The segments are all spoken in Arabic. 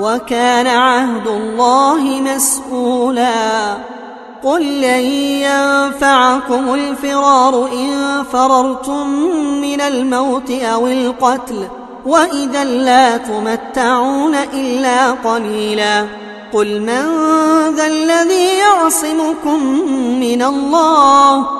وكان عهد الله مسؤولا. قل لن ينفعكم الفرار إن فررتم من الموت أو القتل وإذا لا تمتعون إلا قليلا. قل من ذا الذي يعصمكم من الله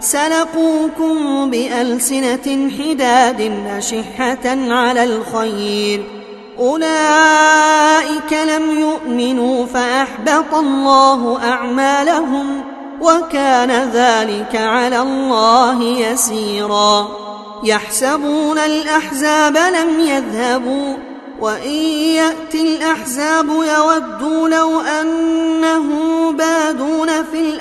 سلقوكم بألسنة حداد أشحة على الخير. أولئك لم يؤمنوا فأحبط الله أعمالهم وكان ذلك على الله يسيرا. يحسبون الأحزاب لم يذهبوا وإن يأتي الأحزاب يودوا لو في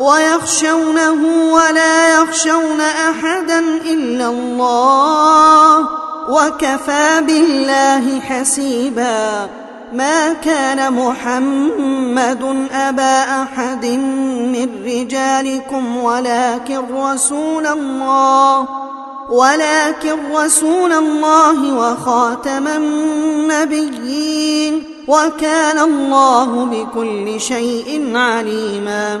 ويخشونه ولا يخشون أحدا إلا الله وكفى بالله حسيبا ما كان محمد أبا أحد من رجالكم ولكن رسول الله ولكن رسول الله وخاتم النبيين وكان الله بكل شيء عليما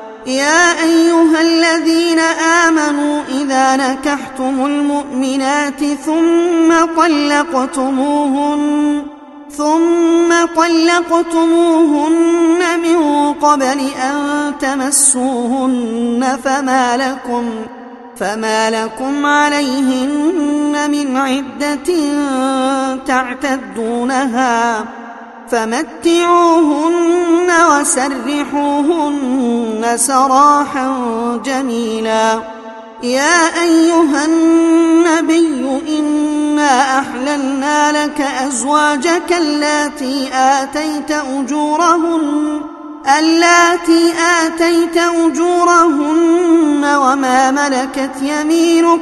يا أيها الذين آمنوا إذا نكحتم المؤمنات ثم طلقتموهن ثم طلقتموهن من قبل أن تمسوهن فما لكم فما لكم عليهن من عدة تعتدونها. فمتعوهن وسرحوهن سراحا جميلا. يا أيها النبي إنا أحللنا لك أزواجك اللاتي آتيت أجورهن اللاتي آتيت أجورهن وما ملكت يمينك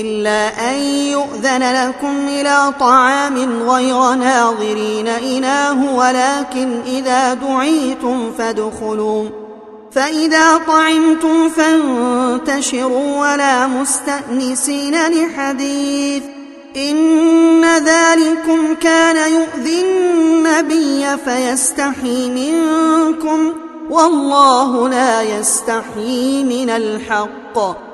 إلا أن يؤذن لكم إلى طعام غير ناظرين إناه ولكن إذا دعيتم فادخلوا. فإذا طعمتم فانتشروا ولا مستأنسين لحديث. إن ذلكم كان يؤذي النبي فيستحي منكم والله لا يستحي من الحق.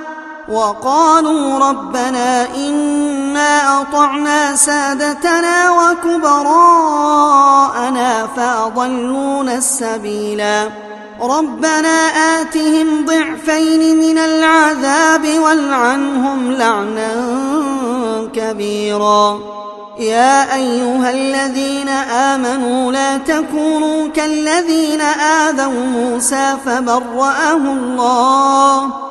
وقالوا ربنا إنا أطعنا سادتنا وكبراءنا فأضلونا السبيلا. ربنا آتهم ضعفين من العذاب والعنهم لعنا كبيرا. يا أيها الذين آمنوا لا تكونوا كالذين آذوا موسى فبرأه الله.